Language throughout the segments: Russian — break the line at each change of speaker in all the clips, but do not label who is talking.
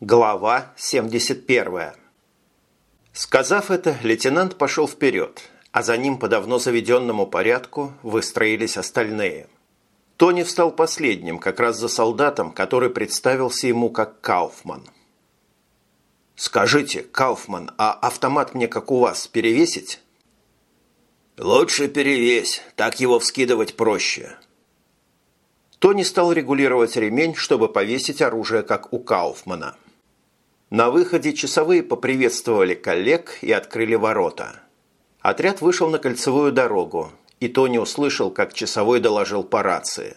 Глава 71. Сказав это, лейтенант пошел вперед, а за ним по давно заведенному порядку выстроились остальные. Тони встал последним, как раз за солдатом, который представился ему как Кауфман. «Скажите, Кауфман, а автомат мне, как у вас, перевесить?»
«Лучше перевесь, так его вскидывать проще».
Тони стал регулировать ремень, чтобы повесить оружие, как у Кауфмана. На выходе часовые поприветствовали коллег и открыли ворота. Отряд вышел на кольцевую дорогу, и Тони услышал, как часовой доложил по рации.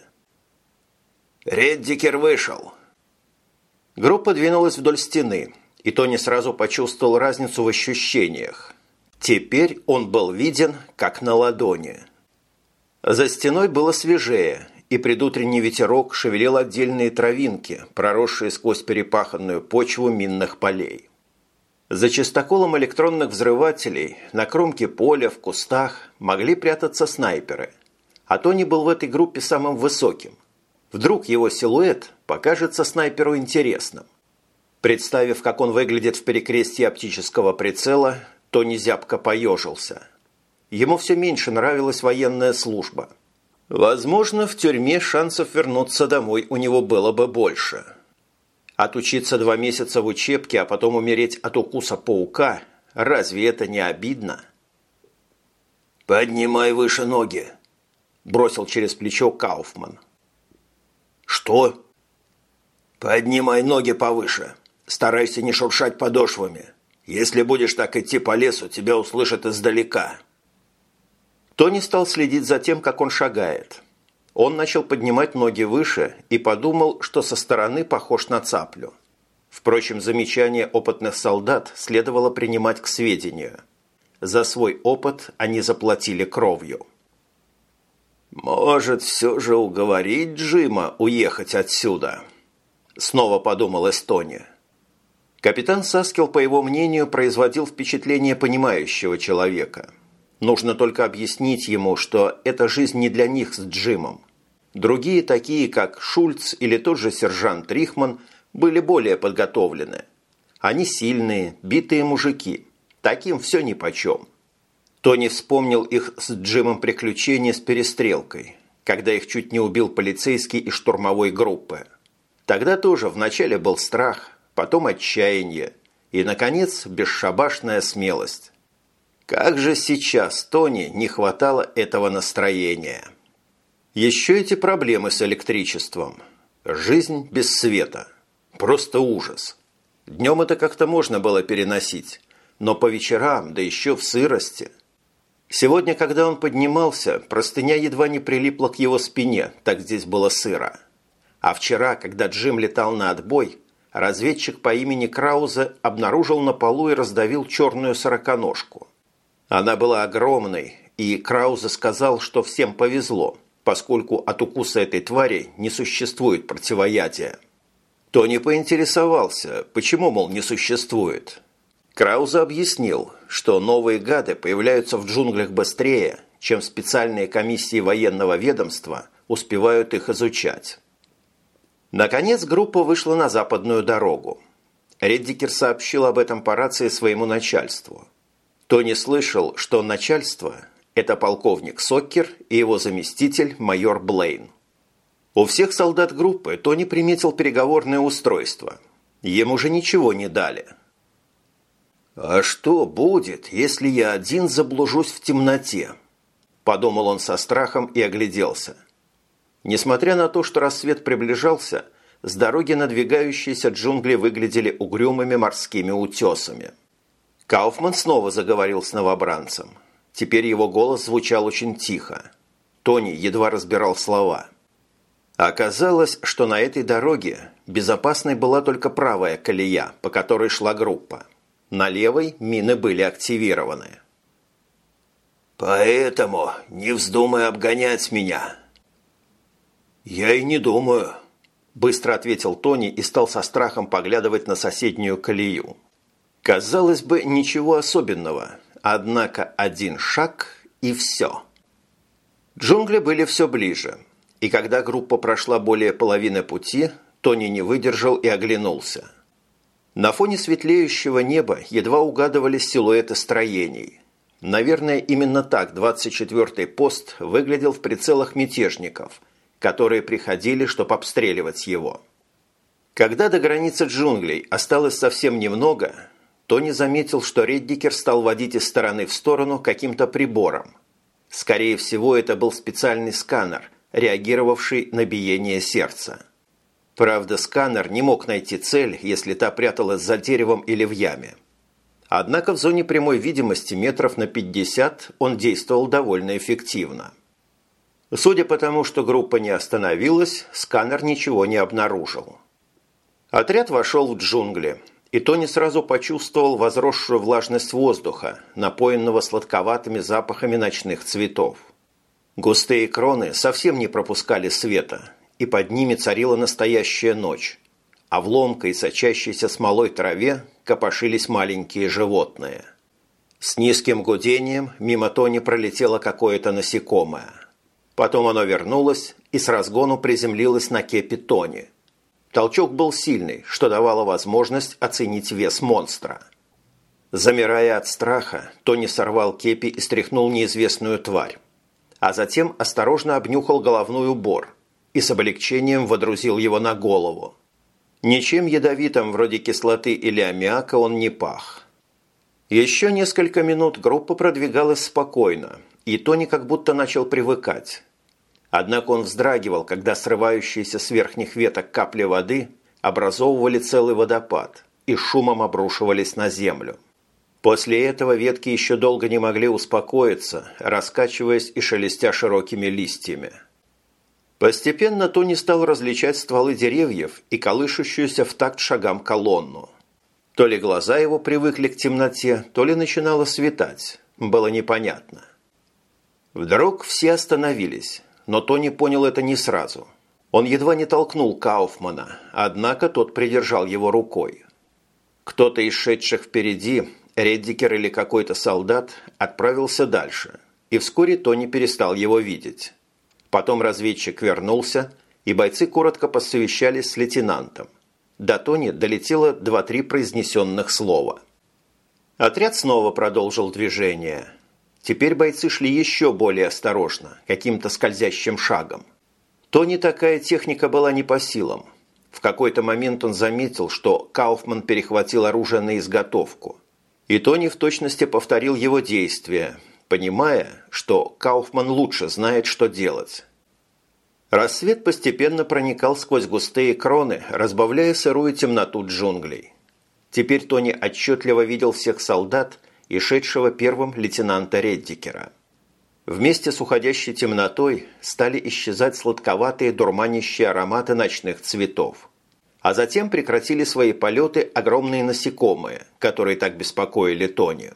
«Реддикер вышел!»
Группа двинулась вдоль стены, и Тони сразу почувствовал разницу в ощущениях. Теперь он был виден, как на ладони. За стеной было свежее, и предутренний ветерок шевелил отдельные травинки, проросшие сквозь перепаханную почву минных полей. За частоколом электронных взрывателей на кромке поля, в кустах могли прятаться снайперы. А Тони был в этой группе самым высоким. Вдруг его силуэт покажется снайперу интересным. Представив, как он выглядит в перекрестии оптического прицела, Тони зябко поежился. Ему все меньше нравилась военная служба – Возможно, в тюрьме шансов вернуться домой у него было бы больше. Отучиться два месяца в учебке, а потом умереть от укуса паука – разве это не обидно?
«Поднимай выше ноги», – бросил через плечо Кауфман.
«Что?»
«Поднимай ноги повыше. Старайся не шуршать подошвами. Если будешь так идти по лесу, тебя услышат издалека».
Тони стал следить за тем, как он шагает. Он начал поднимать ноги выше и подумал, что со стороны похож на цаплю. Впрочем, замечание опытных солдат следовало принимать к сведению. За свой опыт они заплатили кровью. «Может, все же уговорить Джима уехать отсюда?» Снова подумал Эстония. Капитан Саскел, по его мнению, производил впечатление понимающего человека – Нужно только объяснить ему, что эта жизнь не для них с Джимом. Другие, такие как Шульц или тот же сержант Рихман, были более подготовлены. Они сильные, битые мужики. Таким все нипочем. Тони вспомнил их с Джимом приключения с перестрелкой, когда их чуть не убил полицейский из штурмовой группы. Тогда тоже вначале был страх, потом отчаяние и, наконец, бесшабашная смелость. Как же сейчас Тони не хватало этого настроения. Еще эти проблемы с электричеством. Жизнь без света. Просто ужас. Днем это как-то можно было переносить, но по вечерам, да еще в сырости. Сегодня, когда он поднимался, простыня едва не прилипла к его спине, так здесь было сыро. А вчера, когда Джим летал на отбой, разведчик по имени Крауза обнаружил на полу и раздавил черную сороконожку – она была огромной, и Краузе сказал, что всем повезло, поскольку от укуса этой твари не существует противоядия. Тони поинтересовался, почему, мол, не существует. Краузе объяснил, что новые гады появляются в джунглях быстрее, чем специальные комиссии военного ведомства успевают их изучать. Наконец группа вышла на западную дорогу. Реддикер сообщил об этом по рации своему начальству. Тони слышал, что начальство – это полковник Соккер и его заместитель майор Блейн. У всех солдат группы Тони приметил переговорное устройство. Ему же ничего не дали. «А что будет, если я один заблужусь в темноте?» Подумал он со страхом и огляделся. Несмотря на то, что рассвет приближался, с дороги надвигающиеся джунгли выглядели угрюмыми морскими утесами – Кауфман снова заговорил с новобранцем. Теперь его голос звучал очень тихо. Тони едва разбирал слова. Оказалось, что на этой дороге безопасной была только правая колея, по которой шла группа. На левой мины были активированы.
«Поэтому не вздумай обгонять меня».
«Я и не думаю», – быстро ответил Тони и стал со страхом поглядывать на соседнюю колею. Казалось бы, ничего особенного, однако один шаг и все. Джунгли были все ближе, и когда группа прошла более половины пути, Тони не выдержал и оглянулся. На фоне светлеющего неба едва угадывались силуэты строений. Наверное, именно так 24-й пост выглядел в прицелах мятежников, которые приходили, чтобы обстреливать его. Когда до границы джунглей осталось совсем немного, Тони заметил, что Реддикер стал водить из стороны в сторону каким-то прибором. Скорее всего, это был специальный сканер, реагировавший на биение сердца. Правда, сканер не мог найти цель, если та пряталась за деревом или в яме. Однако в зоне прямой видимости метров на 50 он действовал довольно эффективно. Судя по тому, что группа не остановилась, сканер ничего не обнаружил. Отряд вошел в джунгли, и Тони сразу почувствовал возросшую влажность воздуха, напоенного сладковатыми запахами ночных цветов. Густые кроны совсем не пропускали света, и под ними царила настоящая ночь, а в ломкой, сочащейся смолой траве копошились маленькие животные. С низким гудением мимо Тони пролетело какое-то насекомое. Потом оно вернулось и с разгону приземлилось на кепи Тони – Толчок был сильный, что давало возможность оценить вес монстра. Замирая от страха, Тони сорвал кепи и стряхнул неизвестную тварь. А затем осторожно обнюхал головной убор и с облегчением водрузил его на голову. Ничем ядовитым вроде кислоты или аммиака он не пах. Еще несколько минут группа продвигалась спокойно, и Тони как будто начал привыкать. Однако он вздрагивал, когда срывающиеся с верхних веток капли воды образовывали целый водопад и шумом обрушивались на землю. После этого ветки еще долго не могли успокоиться, раскачиваясь и шелестя широкими листьями. Постепенно Тони стал различать стволы деревьев и колышущуюся в такт шагам колонну. То ли глаза его привыкли к темноте, то ли начинало светать. Было непонятно. Вдруг все остановились но Тони понял это не сразу. Он едва не толкнул Кауфмана, однако тот придержал его рукой. Кто-то из шедших впереди, Реддикер или какой-то солдат, отправился дальше, и вскоре Тони перестал его видеть. Потом разведчик вернулся, и бойцы коротко посовещались с лейтенантом. До Тони долетело два-три произнесенных слова. Отряд снова продолжил движение – Теперь бойцы шли еще более осторожно, каким-то скользящим шагом. То не такая техника была не по силам. В какой-то момент он заметил, что Кауфман перехватил оружие на изготовку. И Тони в точности повторил его действия, понимая, что Кауфман лучше знает, что делать. Рассвет постепенно проникал сквозь густые кроны, разбавляя сырую темноту джунглей. Теперь Тони отчетливо видел всех солдат – и шедшего первым лейтенанта Реддикера. Вместе с уходящей темнотой стали исчезать сладковатые дурманящие ароматы ночных цветов. А затем прекратили свои полеты огромные насекомые, которые так беспокоили Тони.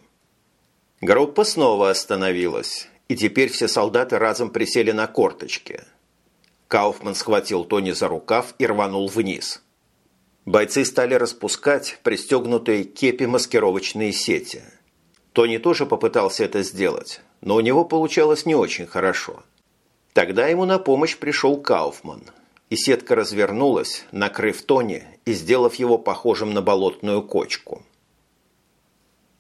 Группа снова остановилась, и теперь все солдаты разом присели на корточки. Кауфман схватил Тони за рукав и рванул вниз. Бойцы стали распускать пристегнутые кепи маскировочные сети – Тони тоже попытался это сделать, но у него получалось не очень хорошо. Тогда ему на помощь пришел Кауфман, и сетка развернулась, накрыв Тони и сделав его похожим на болотную кочку –